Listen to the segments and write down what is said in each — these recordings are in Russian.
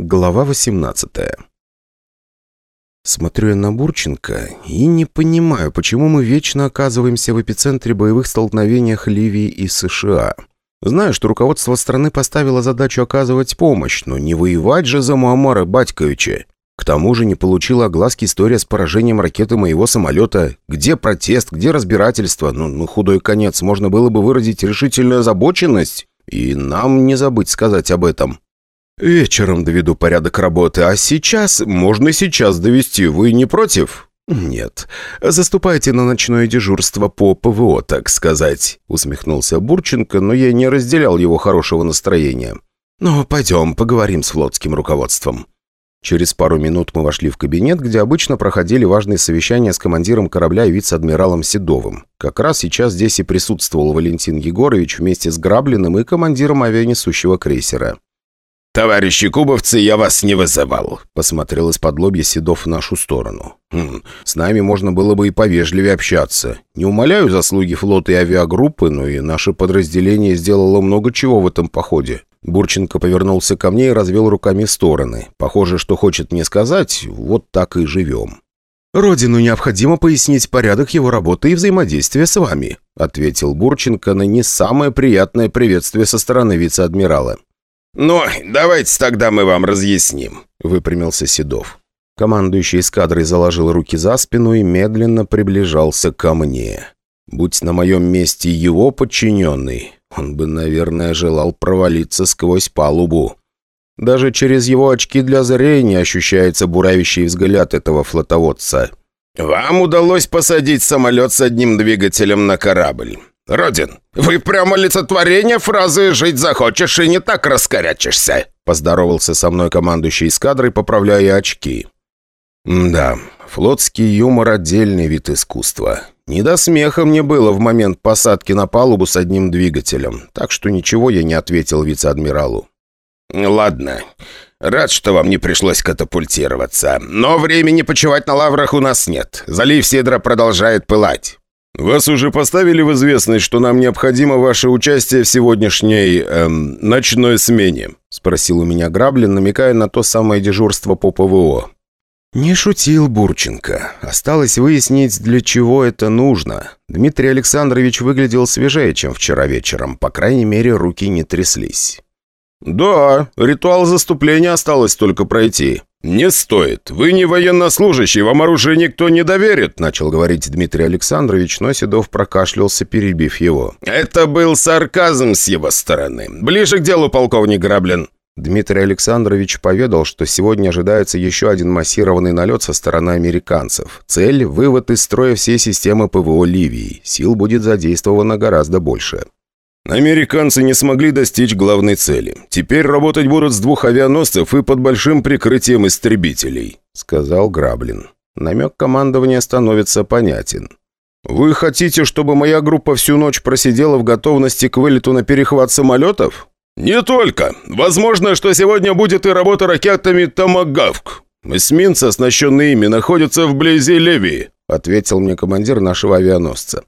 Глава 18 Смотрю я на Бурченко и не понимаю, почему мы вечно оказываемся в эпицентре боевых столкновениях Ливии и США. Знаю, что руководство страны поставило задачу оказывать помощь, но не воевать же за Муаммара Батьковича. К тому же не получила огласки история с поражением ракеты моего самолета. Где протест, где разбирательство? Ну, ну худой конец, можно было бы выразить решительную озабоченность. И нам не забыть сказать об этом. Вечером доведу порядок работы, а сейчас... Можно сейчас довести, вы не против? «Нет. Заступайте на ночное дежурство по ПВО, так сказать», — усмехнулся Бурченко, но я не разделял его хорошего настроения. «Ну, пойдем, поговорим с флотским руководством». Через пару минут мы вошли в кабинет, где обычно проходили важные совещания с командиром корабля и вице-адмиралом Седовым. Как раз сейчас здесь и присутствовал Валентин Егорович вместе с Граблиным и командиром авианесущего крейсера. «Товарищи кубовцы, я вас не вызывал», — посмотрел из-под лобья Седов в нашу сторону. «Хм, с нами можно было бы и повежливее общаться. Не умоляю заслуги флота и авиагруппы, но и наше подразделение сделало много чего в этом походе». Бурченко повернулся ко мне и развел руками стороны. Похоже, что хочет мне сказать, вот так и живем. «Родину необходимо пояснить порядок его работы и взаимодействия с вами», ответил Бурченко на не самое приятное приветствие со стороны вице-адмирала. «Ну, давайте тогда мы вам разъясним», — выпрямился Седов. Командующий эскадрой заложил руки за спину и медленно приближался ко мне. Будь на моем месте его подчиненный, он бы, наверное, желал провалиться сквозь палубу. Даже через его очки для зрения ощущается буравящий взгляд этого флотоводца. «Вам удалось посадить самолет с одним двигателем на корабль. «Родин, вы прямо олицетворение фразы «жить захочешь и не так раскорячишься», поздоровался со мной командующий эскадрой, поправляя очки. «Да, флотский юмор – отдельный вид искусства. Не до смеха мне было в момент посадки на палубу с одним двигателем, так что ничего я не ответил вице-адмиралу». «Ладно, рад, что вам не пришлось катапультироваться, но времени почивать на лаврах у нас нет. Залив Сидра продолжает пылать». «Вас уже поставили в известность, что нам необходимо ваше участие в сегодняшней, эм, ночной смене?» — спросил у меня Граблин, намекая на то самое дежурство по ПВО. «Не шутил Бурченко. Осталось выяснить, для чего это нужно. Дмитрий Александрович выглядел свежее, чем вчера вечером. По крайней мере, руки не тряслись». «Да, ритуал заступления осталось только пройти». «Не стоит. Вы не военнослужащий, вам оружие никто не доверит», начал говорить Дмитрий Александрович, но Седов прокашлялся, перебив его. «Это был сарказм с его стороны. Ближе к делу, полковник Граблин». Дмитрий Александрович поведал, что сегодня ожидается еще один массированный налет со стороны американцев. Цель – вывод из строя всей системы ПВО Ливии. Сил будет задействовано гораздо больше. Американцы не смогли достичь главной цели. Теперь работать будут с двух авианосцев и под большим прикрытием истребителей», — сказал Граблин. Намек командования становится понятен. «Вы хотите, чтобы моя группа всю ночь просидела в готовности к вылету на перехват самолетов?» «Не только. Возможно, что сегодня будет и работа ракетами «Томагавк». Эсминцы, оснащенные ими, находятся вблизи Левии», — ответил мне командир нашего авианосца.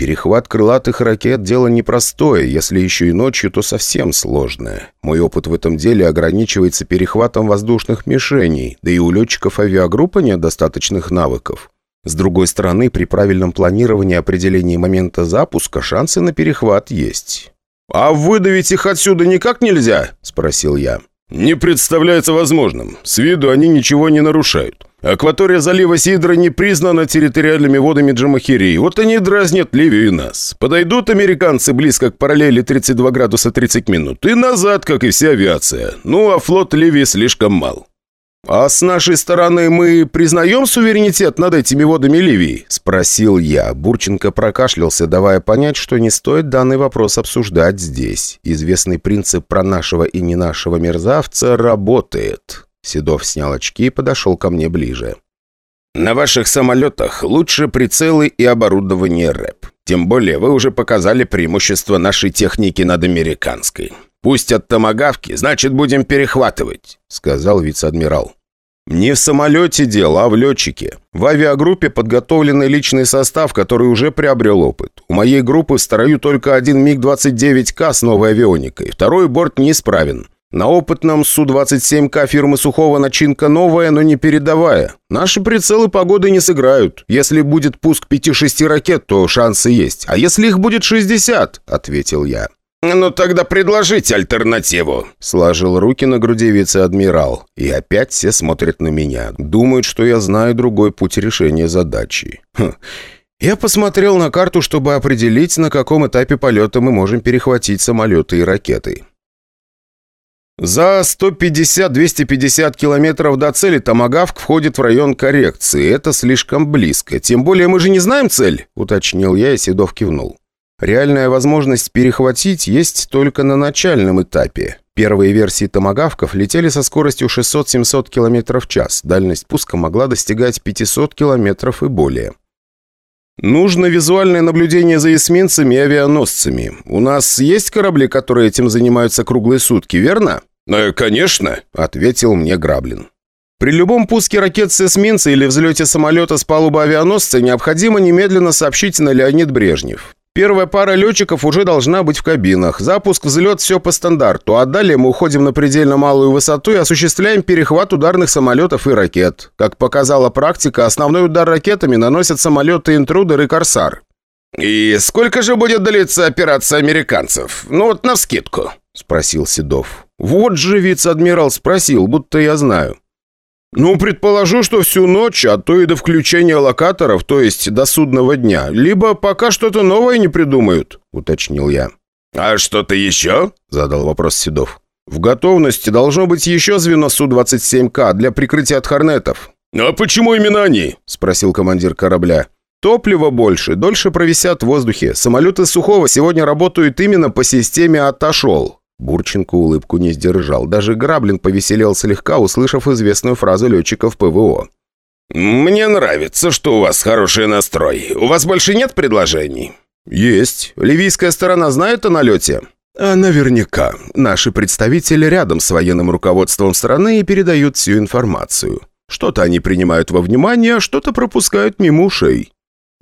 Перехват крылатых ракет – дело непростое, если еще и ночью, то совсем сложное. Мой опыт в этом деле ограничивается перехватом воздушных мишеней, да и у летчиков авиагруппы нет достаточных навыков. С другой стороны, при правильном планировании определении момента запуска шансы на перехват есть. «А выдавить их отсюда никак нельзя?» – спросил я. «Не представляется возможным. С виду они ничего не нарушают. Акватория залива Сидра не признана территориальными водами Джамахирии. Вот они дразнят Ливию и нас. Подойдут американцы близко к параллели 32 градуса 30 минут. И назад, как и вся авиация. Ну, а флот Ливии слишком мал. «А с нашей стороны мы признаем суверенитет над этими водами Ливии?» – спросил я. Бурченко прокашлялся, давая понять, что не стоит данный вопрос обсуждать здесь. Известный принцип про нашего и не нашего мерзавца работает. Седов снял очки и подошел ко мне ближе. «На ваших самолетах лучше прицелы и оборудование РЭП. Тем более вы уже показали преимущество нашей техники над американской. Пусть от томагавки, значит, будем перехватывать», — сказал вице-адмирал. «Не в самолете дело, а в летчике. В авиагруппе подготовленный личный состав, который уже приобрел опыт. У моей группы в строю только один МиГ-29К с новой авионикой, второй борт неисправен. На опытном Су-27К фирмы Сухого начинка новая, но не передовая. Наши прицелы погоды не сыграют. Если будет пуск 5-6 ракет, то шансы есть. А если их будет 60?» – ответил я. «Ну тогда предложите альтернативу», — сложил руки на груди вице-адмирал. И опять все смотрят на меня. Думают, что я знаю другой путь решения задачи. Хм. Я посмотрел на карту, чтобы определить, на каком этапе полета мы можем перехватить самолеты и ракеты. За 150-250 километров до цели Томагавк входит в район коррекции. Это слишком близко. Тем более мы же не знаем цель, уточнил я, и Седов кивнул. Реальная возможность перехватить есть только на начальном этапе. Первые версии томагавков летели со скоростью 600-700 км в час. Дальность пуска могла достигать 500 км и более. Нужно визуальное наблюдение за эсминцами и авианосцами. У нас есть корабли, которые этим занимаются круглые сутки, верно? «Э, «Конечно», — ответил мне Граблин. При любом пуске ракет с эсминца или взлете самолета с палубы авианосца необходимо немедленно сообщить на Леонид Брежнев. Первая пара летчиков уже должна быть в кабинах. Запуск, взлет – все по стандарту. А далее мы уходим на предельно малую высоту и осуществляем перехват ударных самолетов и ракет. Как показала практика, основной удар ракетами наносят самолеты «Интрудер» и «Корсар». «И сколько же будет длиться операция американцев? Ну вот навскидку», – спросил Седов. «Вот же вице-адмирал спросил, будто я знаю». «Ну, предположу, что всю ночь, а то и до включения локаторов, то есть до судного дня. Либо пока что-то новое не придумают», — уточнил я. «А что-то еще?» — задал вопрос Седов. «В готовности должно быть еще звено Су-27К для прикрытия от хорнетов». «А почему именно они?» — спросил командир корабля. Топлива больше, дольше провисят в воздухе. Самолеты Сухого сегодня работают именно по системе «Отошел». Бурченко улыбку не сдержал. Даже Граблин повеселел слегка, услышав известную фразу летчиков ПВО. «Мне нравится, что у вас хороший настрой. У вас больше нет предложений?» «Есть. Ливийская сторона знает о налете?» а «Наверняка. Наши представители рядом с военным руководством страны и передают всю информацию. Что-то они принимают во внимание, а что-то пропускают мимо ушей».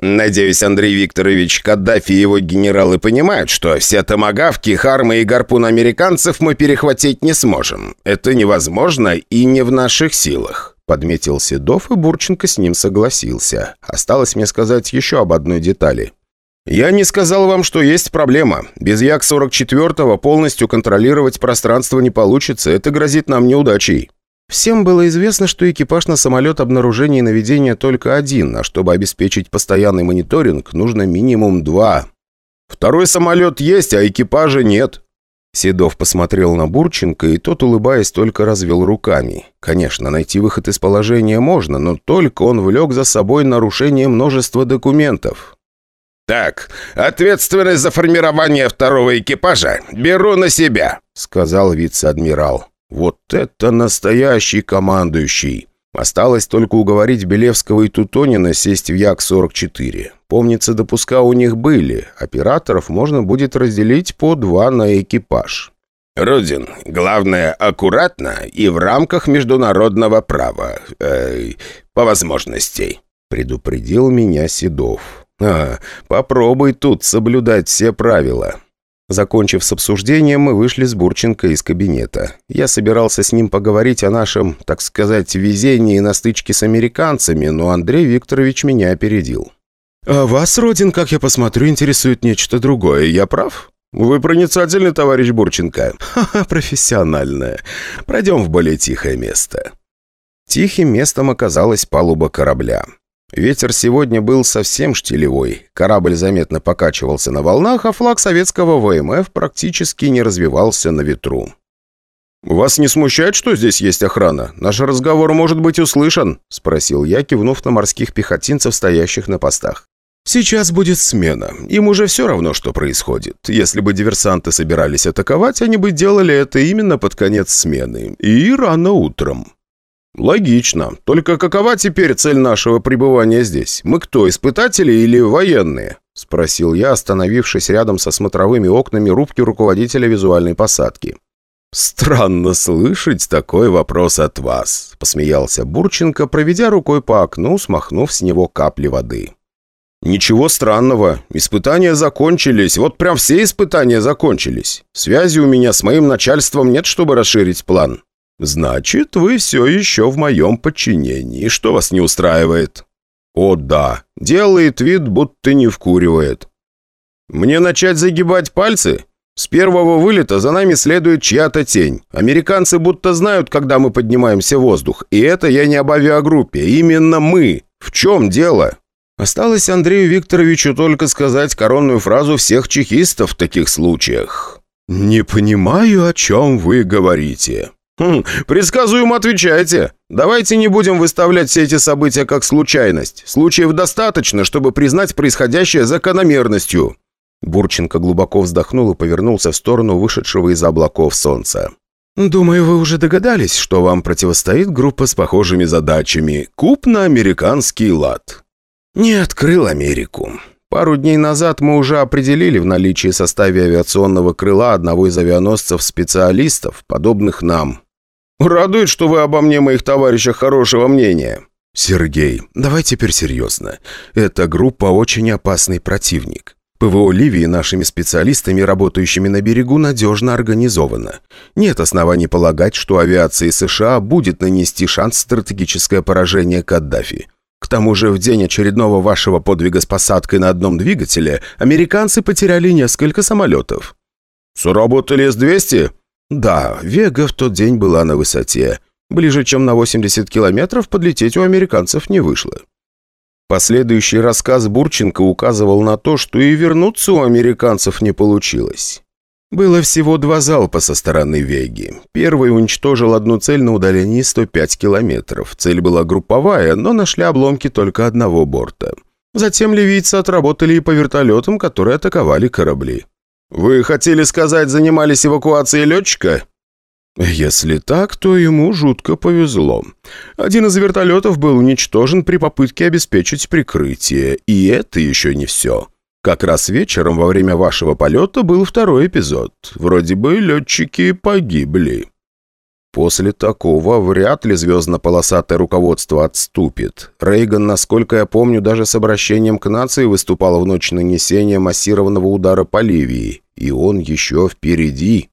Надеюсь, Андрей Викторович, Каддафи и его генералы понимают, что все томагавки, хармы и гарпун американцев мы перехватить не сможем. Это невозможно и не в наших силах. Подметил Седов, и Бурченко с ним согласился. Осталось мне сказать еще об одной детали. «Я не сказал вам, что есть проблема. Без Як-44 полностью контролировать пространство не получится. Это грозит нам неудачей». Всем было известно, что экипаж на самолет обнаружения и наведения только один, а чтобы обеспечить постоянный мониторинг, нужно минимум два. Второй самолет есть, а экипажа нет. Седов посмотрел на Бурченко, и тот, улыбаясь, только развел руками. Конечно, найти выход из положения можно, но только он влек за собой нарушение множества документов. «Так, ответственность за формирование второго экипажа беру на себя», — сказал вице-адмирал. Вот это настоящий командующий! Осталось только уговорить Белевского и Тутонина сесть в Як-44. Помнится, допуска у них были. Операторов можно будет разделить по два на экипаж. «Рудин, главное, аккуратно и в рамках международного права. Э, по возможности», — предупредил меня Седов. «А, попробуй тут соблюдать все правила». Закончив с обсуждением, мы вышли с Бурченко из кабинета. Я собирался с ним поговорить о нашем, так сказать, везении на стычке с американцами, но Андрей Викторович меня опередил. «А вас, Родин, как я посмотрю, интересует нечто другое. Я прав?» «Вы проницательный, товарищ Бурченко». «Ха-ха, профессиональное. Пройдем в более тихое место». Тихим местом оказалась палуба корабля. Ветер сегодня был совсем штилевой. Корабль заметно покачивался на волнах, а флаг советского ВМФ практически не развивался на ветру. «Вас не смущает, что здесь есть охрана? Наш разговор может быть услышан?» – спросил я, кивнув на морских пехотинцев, стоящих на постах. «Сейчас будет смена. Им уже все равно, что происходит. Если бы диверсанты собирались атаковать, они бы делали это именно под конец смены. И рано утром». «Логично. Только какова теперь цель нашего пребывания здесь? Мы кто, испытатели или военные?» — спросил я, остановившись рядом со смотровыми окнами рубки руководителя визуальной посадки. «Странно слышать такой вопрос от вас», — посмеялся Бурченко, проведя рукой по окну, смахнув с него капли воды. «Ничего странного. Испытания закончились. Вот прям все испытания закончились. Связи у меня с моим начальством нет, чтобы расширить план». «Значит, вы все еще в моем подчинении. Что вас не устраивает?» «О да. Делает вид, будто не вкуривает». «Мне начать загибать пальцы?» «С первого вылета за нами следует чья-то тень. Американцы будто знают, когда мы поднимаемся в воздух. И это я не об авиагруппе. Именно мы. В чем дело?» Осталось Андрею Викторовичу только сказать коронную фразу всех чехистов в таких случаях. «Не понимаю, о чем вы говорите». «Хм, предсказуемо отвечайте. Давайте не будем выставлять все эти события как случайность. Случаев достаточно, чтобы признать происходящее закономерностью». Бурченко глубоко вздохнул и повернулся в сторону вышедшего из облаков солнца. «Думаю, вы уже догадались, что вам противостоит группа с похожими задачами. Куб на американский лад». «Не открыл Америку. Пару дней назад мы уже определили в наличии составе авиационного крыла одного из авианосцев специалистов, подобных нам. Радует, что вы обо мне, моих товарищах, хорошего мнения». «Сергей, давай теперь серьезно. Эта группа очень опасный противник. ПВО Ливии нашими специалистами, работающими на берегу, надежно организовано. Нет оснований полагать, что авиации США будет нанести шанс стратегическое поражение Каддафи. К тому же в день очередного вашего подвига с посадкой на одном двигателе американцы потеряли несколько самолетов». «Сработали С-200?» «Да, Вега в тот день была на высоте. Ближе, чем на 80 километров, подлететь у американцев не вышло». Последующий рассказ Бурченко указывал на то, что и вернуться у американцев не получилось. Было всего два залпа со стороны Веги. Первый уничтожил одну цель на удалении 105 километров. Цель была групповая, но нашли обломки только одного борта. Затем ливийцы отработали и по вертолетам, которые атаковали корабли. «Вы хотели сказать, занимались эвакуацией летчика?» Если так, то ему жутко повезло. Один из вертолетов был уничтожен при попытке обеспечить прикрытие, и это еще не все. Как раз вечером во время вашего полета был второй эпизод. Вроде бы летчики погибли. После такого вряд ли звездно-полосатое руководство отступит. Рейган, насколько я помню, даже с обращением к нации выступал в ночь нанесения массированного удара по Ливии. И он еще впереди.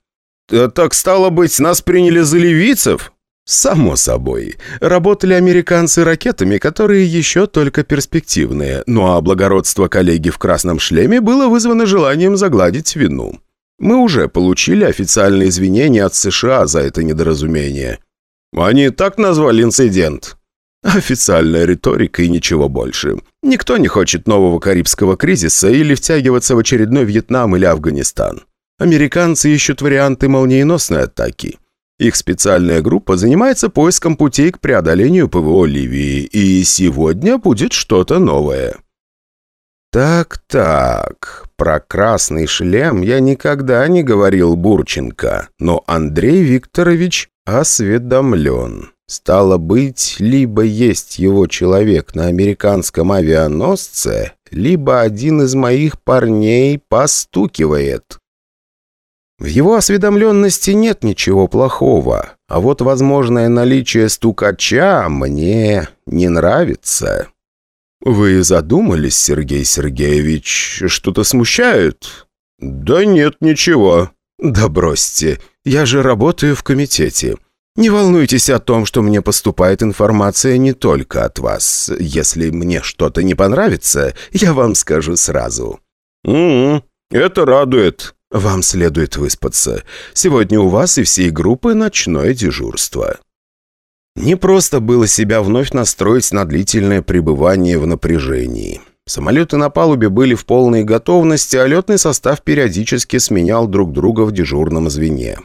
«Так стало быть, нас приняли за ливийцев?» «Само собой. Работали американцы ракетами, которые еще только перспективные, ну а благородство коллеги в красном шлеме было вызвано желанием загладить вину. Мы уже получили официальные извинения от США за это недоразумение. Они так назвали инцидент?» Официальная риторика и ничего больше. Никто не хочет нового Карибского кризиса или втягиваться в очередной Вьетнам или Афганистан. Американцы ищут варианты молниеносной атаки. Их специальная группа занимается поиском путей к преодолению ПВО Ливии, и сегодня будет что-то новое. «Так-так, про красный шлем я никогда не говорил Бурченко, но Андрей Викторович осведомлен. Стало быть, либо есть его человек на американском авианосце, либо один из моих парней постукивает». В его осведомленности нет ничего плохого, а вот возможное наличие стукача мне не нравится. «Вы задумались, Сергей Сергеевич? Что-то смущает?» «Да нет, ничего». «Да бросьте, я же работаю в комитете. Не волнуйтесь о том, что мне поступает информация не только от вас. Если мне что-то не понравится, я вам скажу сразу». «Угу, это радует». Вам следует выспаться. Сегодня у вас и всей группы ночное дежурство». Не просто было себя вновь настроить на длительное пребывание в напряжении. Самолеты на палубе были в полной готовности, а летный состав периодически сменял друг друга в дежурном звене.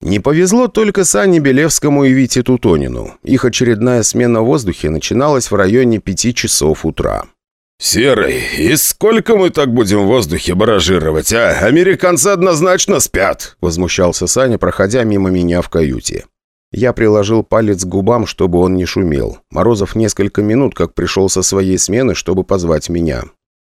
Не повезло только Сане Белевскому и Вите Тутонину. Их очередная смена в воздухе начиналась в районе пяти часов утра. «Серый, и сколько мы так будем в воздухе баражировать, а? Американцы однозначно спят!» Возмущался Саня, проходя мимо меня в каюте. Я приложил палец к губам, чтобы он не шумел. Морозов несколько минут как пришел со своей смены, чтобы позвать меня.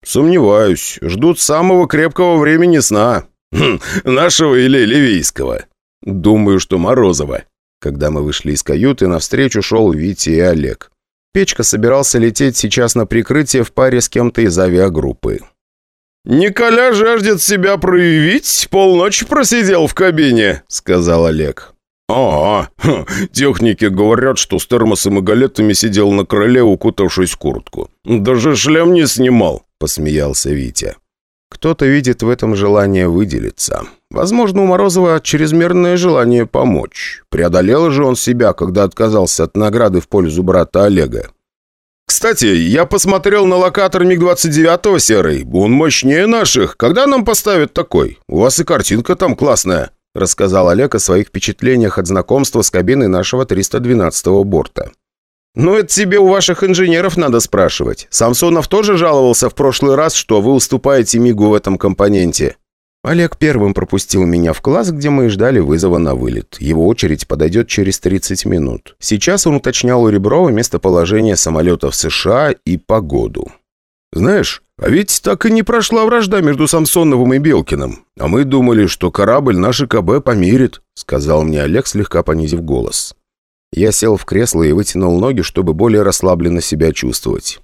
«Сомневаюсь. Ждут самого крепкого времени сна. Хм, нашего или ливийского?» «Думаю, что Морозова». Когда мы вышли из каюты, навстречу шел Витя и Олег. Печка собирался лететь сейчас на прикрытие в паре с кем-то из авиагруппы. «Николя жаждет себя проявить, полночи просидел в кабине», — сказал Олег. «А, техники говорят, что с термосом и галетами сидел на крыле, укутавшись в куртку. Даже шлем не снимал», — посмеялся Витя. Кто-то видит в этом желание выделиться. Возможно, у Морозова чрезмерное желание помочь. Преодолел же он себя, когда отказался от награды в пользу брата Олега. «Кстати, я посмотрел на локатор МиГ-29 серый. Он мощнее наших. Когда нам поставят такой? У вас и картинка там классная», рассказал Олег о своих впечатлениях от знакомства с кабиной нашего 312-го борта. «Ну, это тебе у ваших инженеров надо спрашивать. Самсонов тоже жаловался в прошлый раз, что вы уступаете МИГу в этом компоненте». Олег первым пропустил меня в класс, где мы ждали вызова на вылет. Его очередь подойдет через 30 минут. Сейчас он уточнял у Реброва местоположение самолетов США и погоду. «Знаешь, а ведь так и не прошла вражда между Самсоновым и Белкиным. А мы думали, что корабль наши КБ помирит», — сказал мне Олег, слегка понизив голос. Я сел в кресло и вытянул ноги, чтобы более расслабленно себя чувствовать.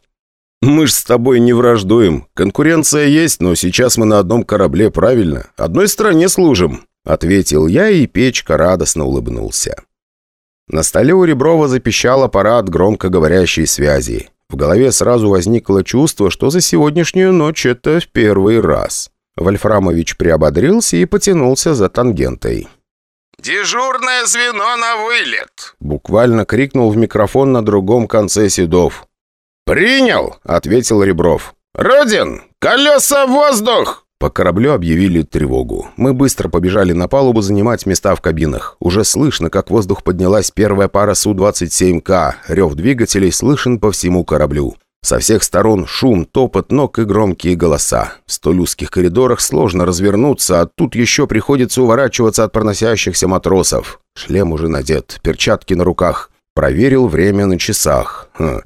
«Мы ж с тобой не враждуем. Конкуренция есть, но сейчас мы на одном корабле, правильно? Одной стране служим», — ответил я, и Печка радостно улыбнулся. На столе у Реброва запищал аппарат громкоговорящей связи. В голове сразу возникло чувство, что за сегодняшнюю ночь это в первый раз. Вольфрамович приободрился и потянулся за тангентой. «Дежурное звено на вылет!» Буквально крикнул в микрофон на другом конце седов. «Принял!» — ответил Ребров. «Родин! Колеса в воздух!» По кораблю объявили тревогу. Мы быстро побежали на палубу занимать места в кабинах. Уже слышно, как воздух поднялась первая пара Су-27К. Рев двигателей слышен по всему кораблю. Со всех сторон шум, топот ног и громкие голоса. В столь узких коридорах сложно развернуться, а тут еще приходится уворачиваться от проносящихся матросов. Шлем уже надет, перчатки на руках. Проверил время на часах. Хм.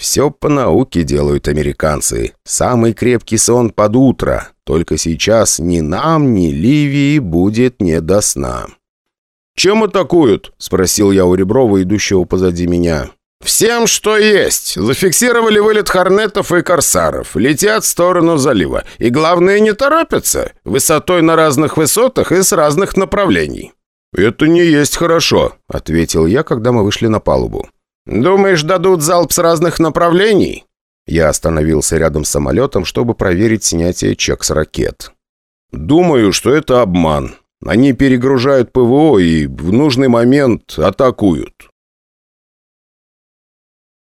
Все по науке делают американцы. Самый крепкий сон под утро. Только сейчас ни нам, ни Ливии будет не до сна. «Чем атакуют?» – спросил я у Реброва, идущего позади меня. «Всем, что есть. Зафиксировали вылет хорнетов и корсаров. Летят в сторону залива. И главное, не торопятся. Высотой на разных высотах и с разных направлений». «Это не есть хорошо», — ответил я, когда мы вышли на палубу. «Думаешь, дадут залп с разных направлений?» Я остановился рядом с самолетом, чтобы проверить снятие чек с ракет. «Думаю, что это обман. Они перегружают ПВО и в нужный момент атакуют».